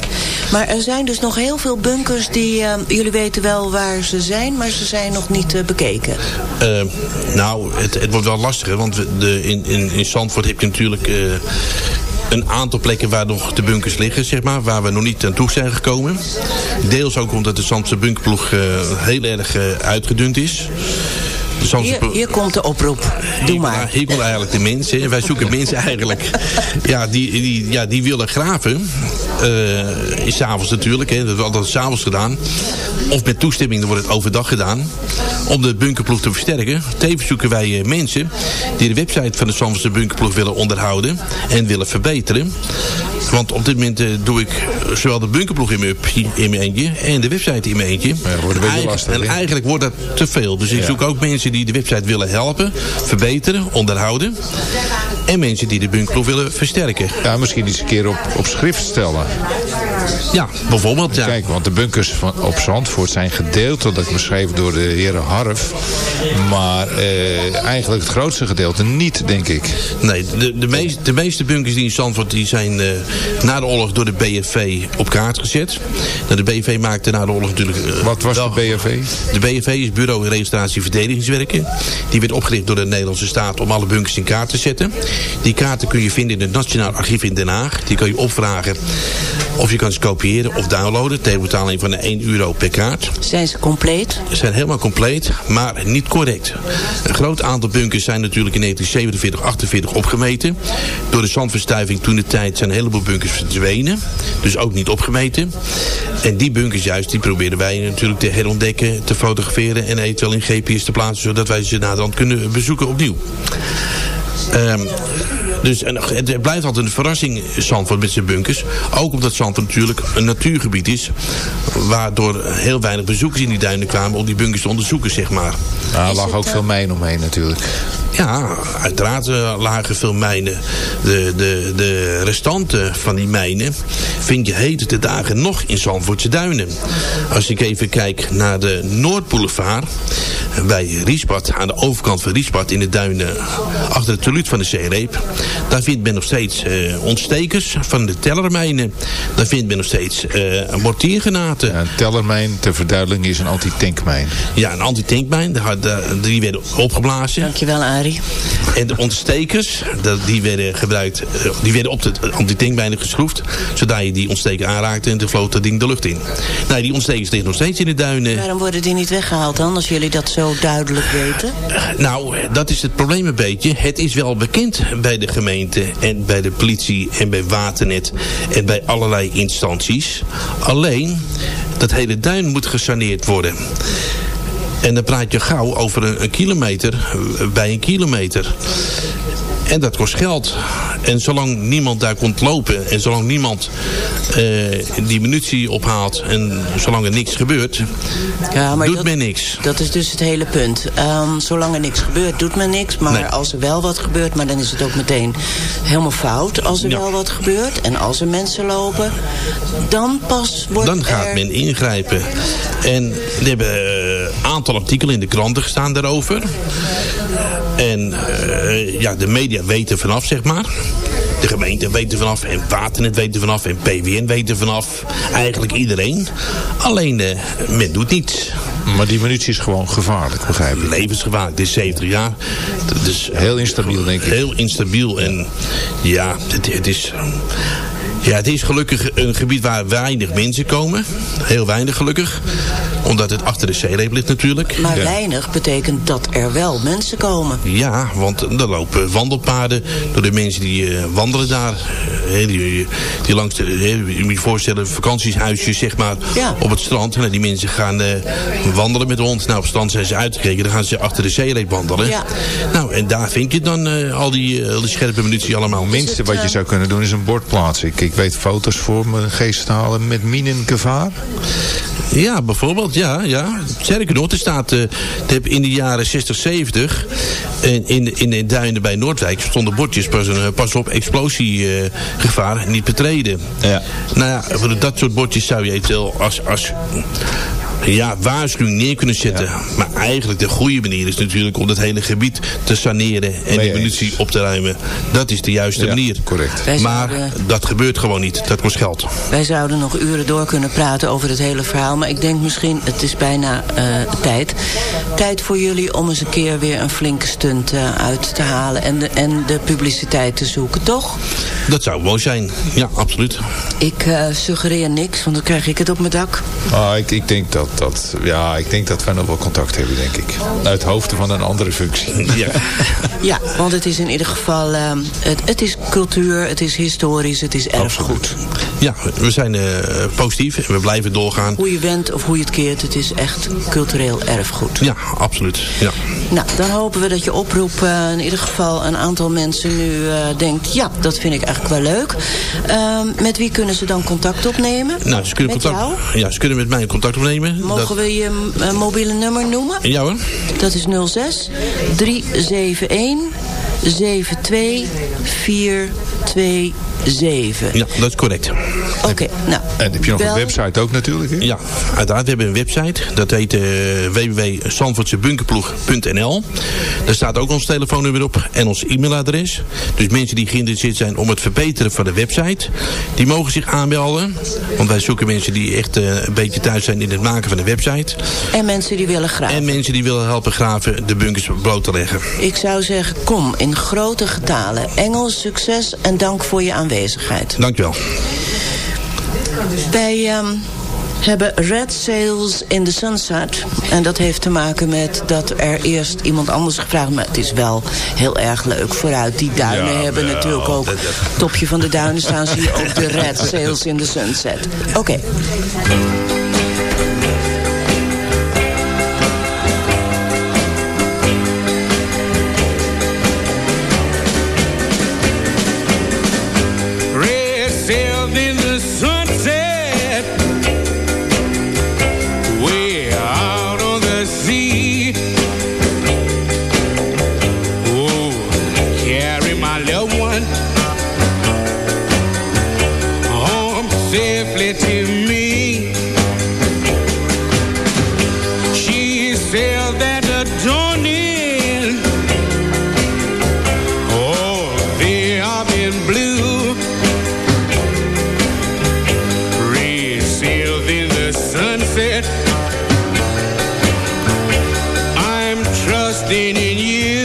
Maar er zijn dus nog heel veel bunkers die... eh, jullie weten wel waar ze zijn, maar ze zijn nog niet eh, bekeken. Eh, nou, het, het wordt wel lastiger, want we- de, in, in, in Zandvoort heb je natuurlijk eh, een aantal plekken waar nog de bunkers liggen, zeg maar, waar we nog niet aan toe zijn gekomen. Deels ook omdat de Zandse bunkerploeg eh, heel erg eh, uitgedund is. Hier, hier komt de oproep. Doe hier, maar. Hier komt eigenlijk de mensen. hè. Wij zoeken mensen eigenlijk. Ja, die, die, ja, die willen graven. Is s'avonds natuurlijk. Hè. Dat hebben we altijd s'avonds gedaan. Of met toestemming, dan wordt het overdag gedaan. Om de bunkerploeg te versterken. Tevens zoeken wij eh, mensen die de website van de Zandvoortse bunkerploeg willen onderhouden. En willen verbeteren. Want op dit moment eh, doe ik zowel de bunkerploeg in mijn, in mijn eentje en de website in mijn eentje. Ja, wordt een beetje Eigen- lastig, en eigenlijk wordt dat te veel. Dus ik Ja. zoek ook mensen die de website willen helpen, verbeteren, onderhouden. En mensen die de bunkerploeg willen versterken. Ja, misschien eens een keer op, op schrift stellen. Ja, bijvoorbeeld. Ja. Kijk, want de bunkers van, op Zandvoort zijn gedeeltelijk beschreven door de heren Harf. Maar eh, eigenlijk het grootste gedeelte niet, denk ik. Nee, de, de, meest, de meeste bunkers die in Zandvoort die zijn eh, na de oorlog door de BFV op kaart gezet. Nou, de BFV maakte na de oorlog natuurlijk... eh, Wat was wel- de BFV? De BFV is Bureau Registratie Verdedigingswerken. Die werd opgericht door de Nederlandse staat om alle bunkers in kaart te zetten. Die kaarten kun je vinden in het Nationaal Archief in Den Haag. Die kan je opvragen of je kan ze kopiëren of downloaden. Tegen betaling van 1 euro per kaart. Zijn ze compleet? Ze zijn helemaal compleet, maar niet correct. Een groot aantal bunkers zijn natuurlijk in 1947, 48 opgemeten. Door de zandverstuiving toen de tijd zijn een heleboel bunkers verdwenen. Dus ook niet opgemeten. En die bunkers juist, die proberen wij natuurlijk te herontdekken, te fotograferen en eventueel in GPS te plaatsen. Zodat wij ze naderhand kunnen bezoeken opnieuw. Ehm, dus en het blijft altijd een verrassing, Zandvoort met zijn bunkers. Ook omdat Zandvoort natuurlijk een natuurgebied is. Waardoor heel weinig bezoekers in die duinen kwamen om die bunkers te onderzoeken, zeg maar. Nou, er lag ook veel mijn omheen natuurlijk. Ja, uiteraard eh, lagen veel mijnen. De, de, de restanten van die mijnen vind je heden de dagen nog in Zandvoortse duinen. Als ik even kijk naar de Noordboulevard bij Riesbad, aan de overkant van Riesbad in de duinen achter het teluut van de zeereep. Daar vindt men nog steeds eh, ontstekers van de tellermijnen. Daar vindt men nog steeds eh mortiergenaten. Ja, een tellermijn, ter verduidelijking, is een anti-tankmijn. Ja, een antitankmijn. daar had- daar- Die werden opgeblazen. Dankjewel, Arie. En de ontstekers, dat- die werden gebruikt, eh, die werden op de antitankmijnen geschroefd. Zodat je die ontsteker aanraakte en toen vloot dat ding de lucht in. Nou, die ontstekers liggen nog steeds in de duinen. Waarom worden die niet weggehaald dan, als jullie dat zo duidelijk weten? Nou, dat is het probleem een beetje. Het is wel bekend bij de gemeente en bij de politie en bij Waternet en bij allerlei instanties. Alleen, dat hele duin moet gesaneerd worden. En dan praat je gauw over een, kilometer eh, bij een kilometer. En dat kost geld. En zolang niemand daar komt lopen en zolang niemand eh, die munitie ophaalt en zolang er niks gebeurt, Ja, maar doet dat, men niks. dat is dus het hele punt. Ehm, zolang er niks gebeurt, doet men niks. Maar Nee. als er wel wat gebeurt, maar dan is het ook meteen helemaal fout. Als er Ja. wel wat gebeurt en als er mensen lopen, dan pas wordt Dan gaat er... men ingrijpen. En er hebben een aantal artikelen in de kranten gestaan daarover. En eh, ja, de media weten vanaf, zeg maar. De gemeente weet er vanaf en Waternet weet er vanaf en PWN weet er vanaf. Eigenlijk iedereen. Alleen eh, men doet niets. Maar die munitie is gewoon gevaarlijk, begrijp ik. Levensgevaarlijk. Dit is 70 jaar. Dat is Heel instabiel, denk ik. Heel instabiel. En ja, het, het is... Ja, het is gelukkig een gebied waar weinig mensen komen. Heel weinig gelukkig. Omdat het achter de zeereep ligt natuurlijk. Maar weinig betekent dat er wel mensen komen. Ja, want er lopen wandelpaden door de mensen die eh, wandelen daar. Eh, die, die langs de, je moet je voorstellen, vakantiehuisjes zeg maar, Ja. op het strand. Nou, die mensen gaan eh, wandelen met de hond. Nou, op het strand zijn ze uitgekeken. Dan gaan ze achter de zeereep wandelen. Ja. Nou, en daar vind je dan eh, al, die, al die scherpe munitie allemaal. Het minste wat je zou kunnen doen is een bord plaatsen. Ik, ik weet foto's voor mijn geest te halen met minengevaar. Ja, bijvoorbeeld, ja, ja. Sterker nog, er staat eh, heb in de jaren 60, 70 in, in, in de duinen bij Noordwijk stonden bordjes pas, een, pas op explosiegevaar, niet betreden. Ja. Nou ja, voor dat soort bordjes zou je eventueel als, als ja, waarschuwing neer kunnen zetten. Maar eigenlijk de goede manier is natuurlijk om dat hele gebied te saneren en die munitie op te ruimen. Dat is de juiste Ja, manier. correct. Wij Maar zouden- dat gebeurt gewoon niet. Dat kost geld. Wij zouden nog uren door kunnen praten over het hele verhaal. Maar ik denk misschien, het is bijna eh, tijd. Tijd voor jullie om eens een keer weer een flinke stunt eh, uit te halen. En de, en de publiciteit te zoeken, toch? Dat zou mooi zijn. Ja, absoluut. Ik eh, suggereer niks, want dan krijg ik het op mijn dak. Ah, ik, ik, denk dat, dat, ja, ik denk dat wij nog wel contact hebben, denk ik. Uit hoofde van een andere functie. Ja. Ja, want het is in ieder geval... eh, het, het is cultuur, het is historisch, het is erfgoed. Ja, we zijn eh, positief en we blijven doorgaan. Hoe je went of hoe je het keert, het is echt cultureel erfgoed. Ja, absoluut. Ja. Nou, dan hopen we dat je oproep eh, in ieder geval een aantal mensen nu eh, denkt... ja, dat vind ik eigenlijk wel leuk. Ehm, met wie kunnen ze dan contact opnemen? Nou, ze kunnen, met contact, jou? ja, ze kunnen met mij contact opnemen. Mogen Dat- we je eh, mobiele nummer noemen? Ja hoor. Dat is 06 371 72427. Ja, dat is correct. Oké, nou. En heb je nog bel- een website ook natuurlijk? Hè? Ja, uiteraard. We hebben een website. Dat heet uh, www.zandvoortsebunkerploeg.nl Daar staat ook ons telefoonnummer op en ons e-mailadres. Dus mensen die geïnteresseerd zijn om het verbeteren van de website... die mogen zich aanmelden. Want wij zoeken mensen die echt eh, een beetje thuis zijn in het maken van de website. En mensen die willen graag. En mensen die willen helpen graven de bunkers bloot te leggen. Ik zou zeggen, kom in grote getalen. Engels, succes en dank voor je aanwezigheid. Dankjewel. Wij ehm, hebben Red Sails in the Sunset. En dat heeft te maken met dat er eerst iemand anders gevraagd... maar het is wel heel erg leuk vooruit. Die duinen Ja, hebben natuurlijk ook... topje van de duinen staan zie je ook de Red Sails in the Sunset. Oké. Trusting in you.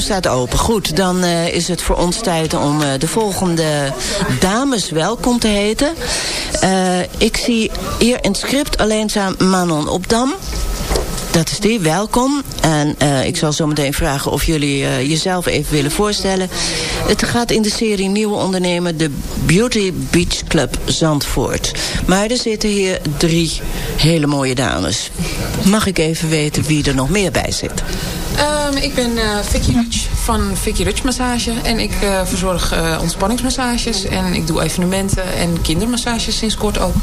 Staat open. Goed, dan eh, is het voor ons tijd om eh, de volgende dames welkom te heten. Eh, ik zie hier in het script alleenzaam Manon Opdam. Dat is die, welkom. En ik zal zo meteen vragen of jullie jezelf even willen voorstellen. Het gaat in de serie Nieuwe Ondernemer de Beauty Beach Club Zandvoort. Maar er zitten hier drie hele mooie dames. Mag ik even weten wie er nog meer bij zit? Ehm, ik ben eh, Vicky Rutsch van Vicky Rutsch Massage. En ik eh, verzorg eh, ontspanningsmassages. En ik doe evenementen en kindermassages sinds kort ook.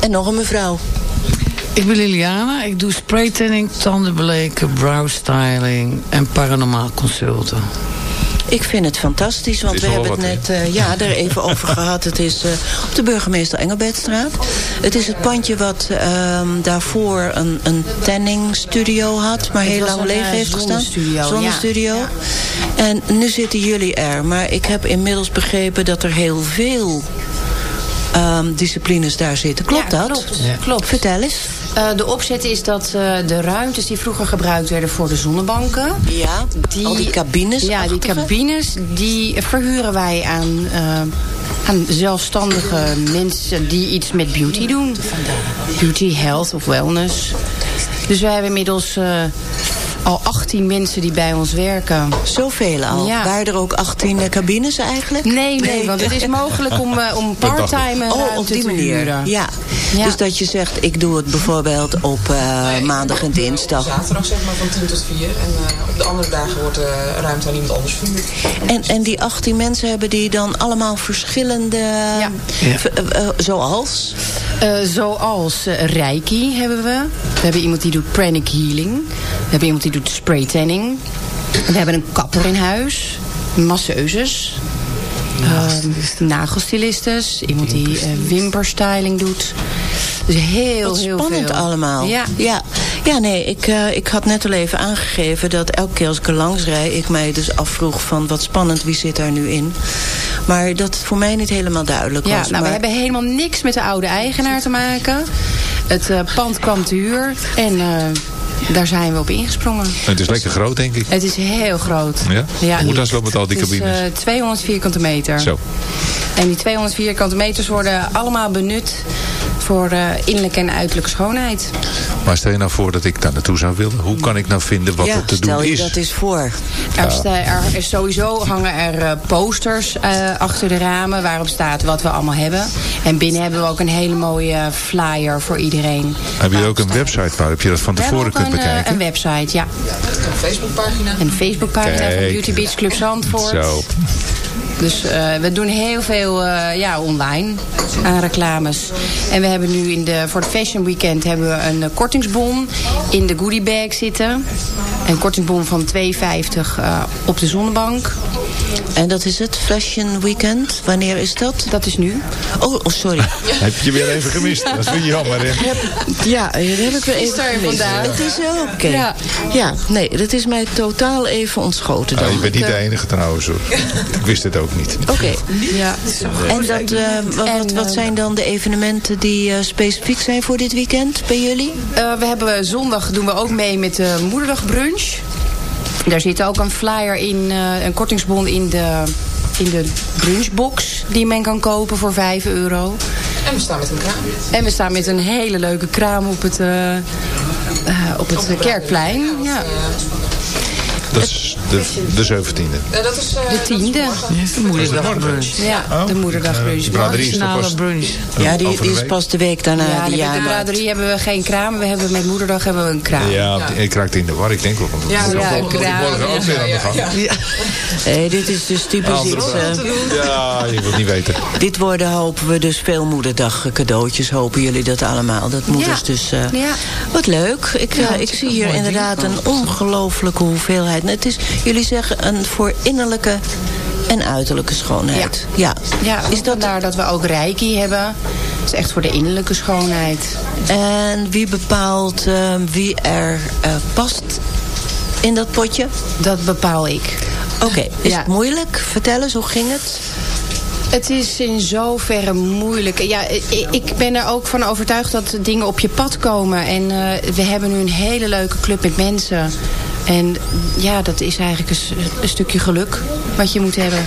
En nog een mevrouw. Ik ben Liliana. Ik doe spraytanning, tandenbleken, brow styling en paranormaal consulten. Ik vind het fantastisch, want we hebben het net eh, ja, er even over gehad. Het is eh, op de burgemeester Engelbertstraat. Het is het pandje wat ehm, daarvoor een, een tanningstudio had, maar heel lang leeg eh, heeft gestaan. zonnestudio, Zonnestudio. ja. En nu zitten jullie er, maar ik heb inmiddels begrepen dat er heel veel ehm, disciplines daar zitten. Klopt Ja, dat? klopt. Ja. klopt. Vertel eens. Eh, de opzet is dat eh, de ruimtes die vroeger gebruikt werden voor de zonnebanken... Ja, al die cabines. Ja, die cabines, die verhuren wij aan, eh, aan zelfstandige mensen die iets met beauty doen. Beauty, health of wellness. Dus wij hebben inmiddels al 18 mensen die bij ons werken. Zoveel al? Ja. Waren er ook 18 eh, cabines eigenlijk? Nee, nee, want het is mogelijk om, eh, om part-time Oh, ruimte op die manier. Ja. Ja. Dus dat je zegt, ik doe het bijvoorbeeld op eh, maandag en dinsdag. Zaterdag zeg maar van 10 tot 4. En eh, op de andere dagen wordt de ruimte aan iemand anders verhuurd. En, en die 18 mensen hebben die dan allemaal verschillende... eh, eh, zoals? Eh, zoals eh, Reiki hebben we. We hebben iemand die doet pranic healing. We hebben iemand die doet spray tanning. We hebben een kapper in huis. Masseuses. Nagelstylistes. Iemand die eh, wimperstyling doet. Dus heel, Wat heel spannend veel. allemaal. Ja. ja. Ja, nee, ik, eh, ik had net al even aangegeven dat elke keer als ik er langs rijd... ik mij dus afvroeg van wat spannend, wie zit daar nu in? Maar dat voor mij niet helemaal duidelijk Ja, was. nou, we maar- hebben helemaal niks met de oude eigenaar te maken. Het eh, pand kwam te huur. En daar zijn we op ingesprongen. Het is lekker groot, denk ik. Het is heel groot. Ja? Hoe dan zo met al die het is, cabines? eh, 200 vierkante meter. Zo. En die 200 vierkante meters worden allemaal benut voor eh, innerlijke en uiterlijke schoonheid. Maar stel je nou voor dat ik daar naartoe zou willen. Hoe kan ik nou vinden wat ja, er te stel doen je is? dat eens voor. Er, er is sowieso hangen er eh, posters eh, achter de ramen waarop staat wat we allemaal hebben. En binnen hebben we ook een hele mooie flyer voor iedereen. Heb je ook een website waarop je dat van tevoren kunt een, bekijken? een website, ja. Een Facebookpagina. Een Facebookpagina van. Beauty Beach Club Zandvoort. Zo. Dus eh, we doen heel veel eh, ja, online aan reclames. En we hebben nu in de, voor het Fashion Weekend hebben we een eh, kortingsbon in de goodiebag zitten. Een kortingsbon van 2,50 eh, op de zonnebank. En dat is het Fashion Weekend. Wanneer is dat? Dat is nu. Oh, oh sorry. Heb je weer even gemist? Dat vind je jammer, hè? Ja, dat heb ik weer even gemist. vandaag. Dat is eh, oké. Ja. Ja. nee, dat is mij totaal even ontschoten dan. Oh, je bent niet Ik, de eh, enige trouwens, hoor. Ik wist het ook niet. Oké. Ja. En dat, eh, wat, wat, zijn dan de evenementen die eh, specifiek zijn voor dit weekend bij jullie? Eh, we hebben zondag doen we ook mee met de moederdagbrunch. Daar zit ook een flyer in, eh, een kortingsbon in de, in de brunchbox die men kan kopen voor 5 euro. En we staan met een kraam. En we staan met een hele leuke kraam op het, eh, eh, op het kerkplein. Ja. Dat is de, de 17e. Eh, dat is eh, De tiende. de moederdagbrunch. Ja, Oh. de moederdagbrunch. De braderie is toch Nationale pas brunch. Ja, die, is pas de week daarna, Ja, die de jaarmarkt. braderie hebben we geen kraam. We hebben met moederdag hebben we een kraam. Ja, ik raakte in de war. Ik denk wel. want Ja, ja, ja, morgen ook weer aan de gang. Ja. Nee, dit is dus typisch iets... eh, Ja, je wilt niet weten. dit worden hopen we dus veel moederdag cadeautjes. Hopen jullie dat allemaal. Dat moeders Ja. dus... eh, Ja. Wat leuk. Ik, ik zie hier inderdaad een ongelofelijke hoeveelheid. Het is, jullie zeggen een voor innerlijke en uiterlijke schoonheid. Ja. Ja, is dat daar dat we ook reiki hebben? Dat is echt voor de innerlijke schoonheid. En wie bepaalt eh, wie er eh, past in dat potje? Dat bepaal ik. Oké, is Ja. het moeilijk? Vertel eens, hoe ging het? Het is in zoverre moeilijk. Ja, ik- ik ben er ook van overtuigd dat dingen op je pad komen. En eh, we hebben nu een hele leuke club met mensen. En ja, dat is eigenlijk een, s- een stukje geluk wat je moet hebben.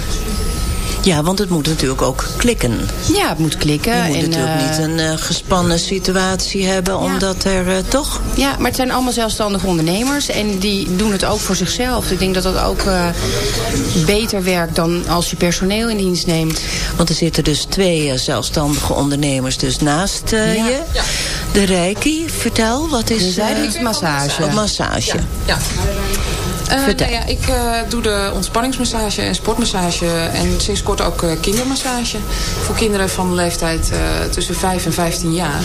Ja, want het moet natuurlijk ook klikken. Ja, het moet klikken. Je moet en, natuurlijk eh, niet een eh, gespannen situatie hebben, omdat er eh, toch... Ja, maar het zijn allemaal zelfstandige ondernemers. En die doen het ook voor zichzelf. Ik denk dat dat ook eh, beter werkt dan als je personeel in dienst neemt. Want er zitten dus twee zelfstandige ondernemers dus naast eh, Ja. je. De Reiki, vertel, wat is... Zijde eh, massage. oh, massage. Ja. Eh, Vertel. nou ja, ik eh, doe de ontspanningsmassage en sportmassage en sinds kort ook eh, kindermassage. Voor kinderen van de leeftijd eh, tussen 5 en 15 jaar.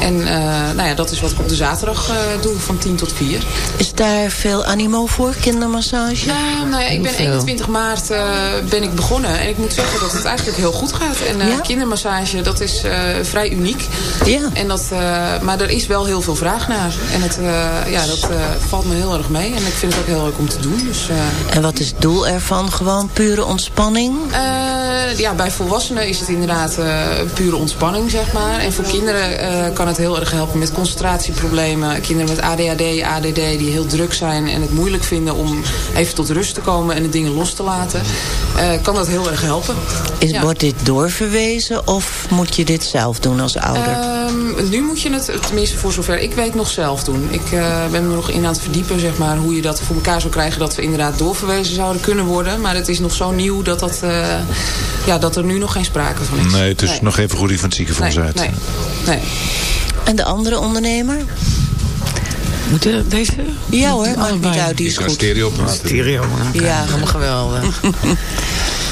En eh, nou ja, dat is wat ik op de zaterdag eh, doe van 10 tot 4. Is daar veel animo voor, kindermassage? Nou, nou ja, ik ben Hoeveel? 21 maart eh, ben ik begonnen. En ik moet zeggen dat het eigenlijk heel goed gaat. En eh, Ja? kindermassage, dat is eh, vrij uniek. Ja. En dat, eh, maar er is wel heel veel vraag naar. En het, eh, ja, dat eh, valt me heel erg mee. En ik vind het ook heel leuk om te doen. Dus, eh, En wat is het doel ervan? Gewoon pure ontspanning? eh, Eh, ja, bij volwassenen is het inderdaad eh, pure ontspanning, zeg maar. En voor kinderen eh, kan het heel erg helpen met concentratieproblemen. Kinderen met ADHD, ADD die heel druk zijn en het moeilijk vinden om even tot rust te komen en de dingen los te laten. kan dat heel erg helpen. Is, Ja. Wordt dit doorverwezen of moet je dit zelf doen als ouder? Ehm, nu moet je het, tenminste voor zover ik weet, nog zelf doen. Ik ben er nog in aan het verdiepen, zeg maar, hoe je dat voor elkaar zou krijgen dat we inderdaad doorverwezen zouden kunnen worden. Maar het is nog zo nieuw dat, dat, ja, dat er nu nog geen sprake van is. Nee, het is nog even goed die van het ziekenfonds Nee, uit. nee, nee. En de andere ondernemer? Moeten deze? Ja hoor, maakt niet uit, die is goed. stereo Stereo, nou, Ja. helemaal geweldig.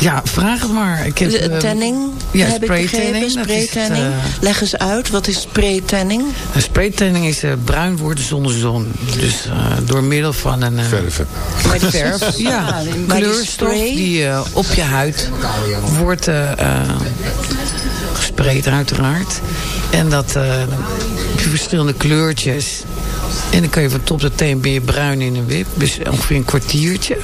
ja, vraag het maar. Ik heb, De eh, tanning, ja, heb ik het, Spraytanning. eh, Leg eens uit, wat is spraytanning? Een spraytanning is eh, bruin worden zonder zon. Dus eh, door middel van een... eh, Verven. Met verf. Ja, die kleurstof spray? die op je huid wordt gespreid uiteraard. En dat eh, heb je verschillende kleurtjes. En dan kan je van top tot teen ben je bruin in een wip. Dus ongeveer een kwartiertje.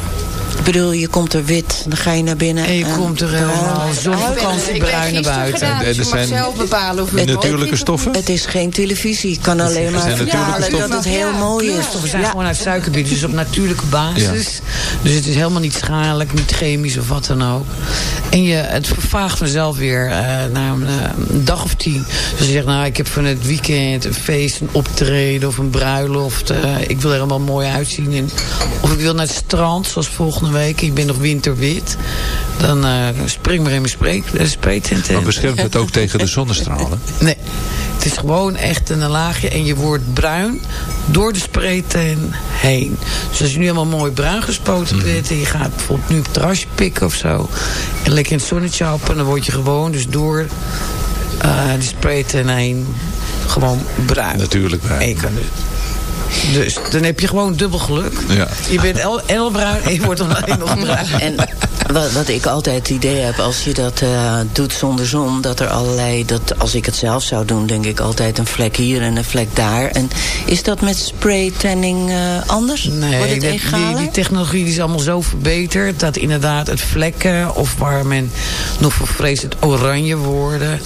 Ik bedoel, je komt er wit, dan ga je naar binnen. En je komt er helemaal ben bruin naar buiten. gedaan, En dus er je mag zijn zelf bepalen of het Natuurlijke stoffen? Het is geen televisie. Ik kan alleen maar zijn natuurlijke vertalen dat het heel mooi is. We zijn gewoon uit suikerbieten, dus op natuurlijke basis. Dus het is helemaal niet schadelijk, niet chemisch of wat dan ook. En je, het vervaagt mezelf weer eh, na een, eh, een dag of tien. Dus je zegt, nou, ik heb van het weekend een feest, een optreden of een bruiloft. eh, ik wil er helemaal mooi uitzien. En, of ik wil naar het strand, zoals volgende week. Ik ben nog winterwit. Dan spring maar in mijn spraytent. Maar beschermt het ook tegen de zonnestralen? Nee, het is gewoon echt een laagje en je wordt bruin door de sprayten heen. Dus als je nu helemaal mooi bruin gespoten bent en je gaat bijvoorbeeld nu op het terrasje pikken of zo. En lekker in het zonnetje happen, dan word je gewoon dus door eh de sprayten heen gewoon bruin. Natuurlijk bruin. En je kan dus, dus dan heb je gewoon dubbel geluk. Ja. Je bent el, el bruin en je wordt dan alleen nog bruin. En wat, wat ik altijd het idee heb, als je dat eh, doet zonder zon, dat er allerlei, dat als ik het zelf zou doen, denk ik altijd een vlek hier en een vlek daar. En is dat met spray tanning eh, anders? Wordt Nee, het dat- die, die technologie die is allemaal zo verbeterd... dat inderdaad het vlekken of waar men nog voor vreest het oranje worden...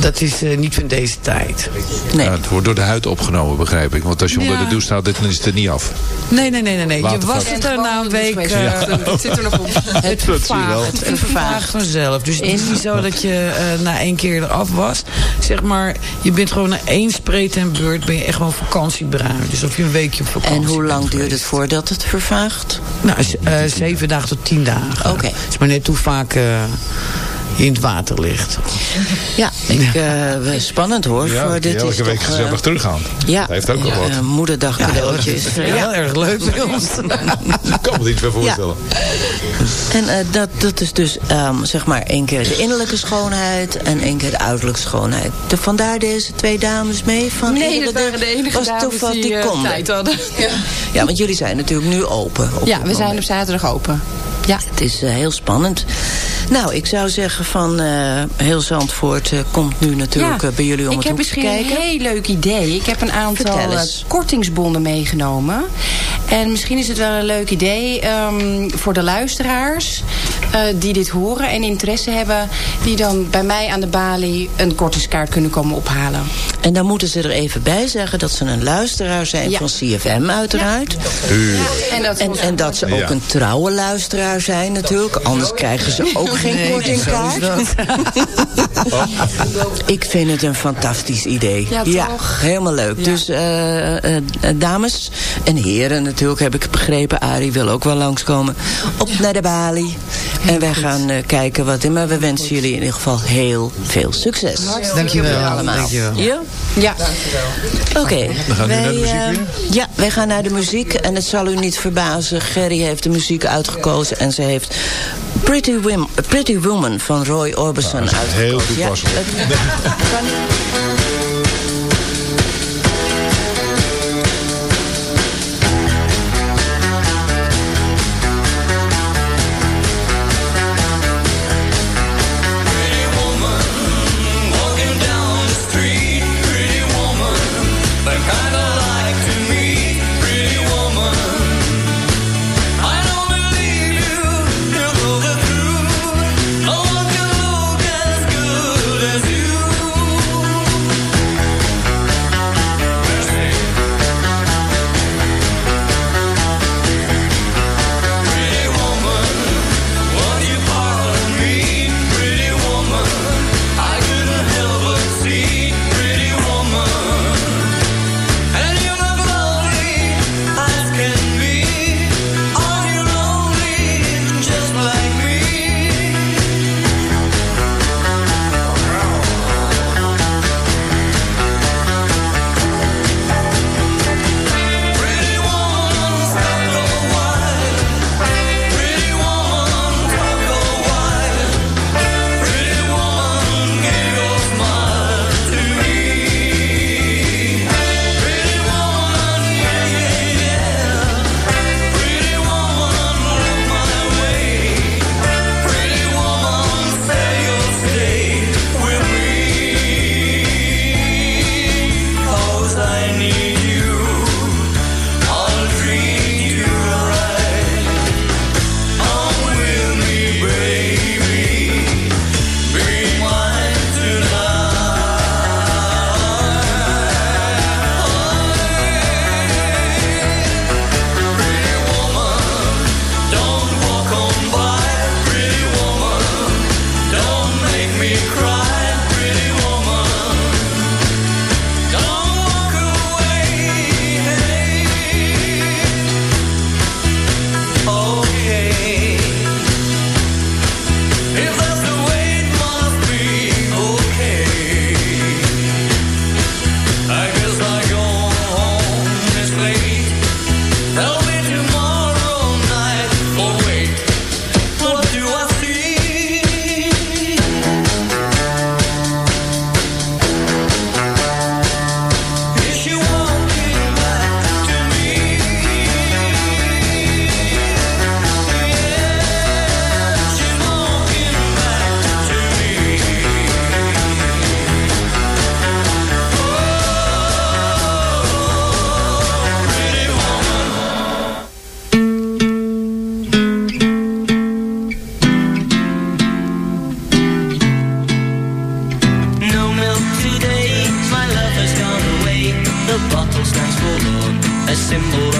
dat is eh, niet van deze tijd. Nee. Ja, het wordt door de huid opgenomen, begrijp ik. Want als je onder de douche staat, dan is het er niet af. Nee, nee, nee, nee. nee. Je was het er na een week... eh, Ja. Het zit er nog op. Het Dat zie je wel. Het vervaagt vanzelf. Dus het is niet zo dat je eh, na één keer eraf was. Zeg maar, je bent gewoon na één spray en beurt... ben je echt gewoon vakantiebruin. Dus of je een weekje op vakantie En hoe lang duurt het voordat het vervaagt? Nou, eh, zeven dagen tot tien dagen. Oké. Het is maar net hoe vaak eh, in het water ligt. Ja, ik, eh, spannend hoor. Ja, voor, dit elke is week toch, gezellig eh, teruggaan. Ja, Dat heeft ook wel wat. eh, moederdag cadeautjes. heel erg leuk bij ons. Ik kan me er iets bij voorstellen. En eh, dat, dat is dus ehm, zeg maar één keer de innerlijke schoonheid en één keer de uiterlijke schoonheid. De, vandaar deze twee dames mee van Nee, dat waren de enige was dames toeval die, tijd hadden. Ja. Ja, want jullie zijn natuurlijk nu open. op Ja, we zijn op zaterdag open. Ja. Het is eh, heel spannend. Nou, ik zou zeggen van eh, heel Zandvoort eh, komt nu natuurlijk Ja, bij jullie om ik het heb hoek te misschien kijken. een heel leuk idee. Ik heb een aantal kortingsbonnen meegenomen. En misschien is het wel een leuk idee ehm, voor de luisteraars... eh, die dit horen en interesse hebben... die dan bij mij aan de balie een kortingskaart kunnen komen ophalen. En dan moeten ze er even bij zeggen dat ze een luisteraar zijn Ja. van CFM uiteraard. En dat, En, en dat ze ook Ja. een trouwe luisteraar zijn natuurlijk. Anders krijgen ze ook geen Nee, kortingkaart. is Ik vind het een fantastisch idee. Ja, helemaal leuk. Ja. Dus eh, eh, eh, dames en heren natuurlijk heb ik begrepen. Arie wil ook wel langskomen. Op naar de balie. En wij gaan eh, kijken wat in. Maar we wensen jullie in ieder geval heel veel succes. Dankjewel. allemaal. Dankjewel. Ja? Ja. Oké. Dan gaan we nu naar de muziek eh, weer? Ja, wij gaan naar de muziek. En het zal u niet verbazen. Gerry heeft de muziek uitgekozen. En ze heeft Pretty, Wim, Pretty Woman van Roy Orbison Nou, uitgekozen. heel toepasselijk. Ja, symbol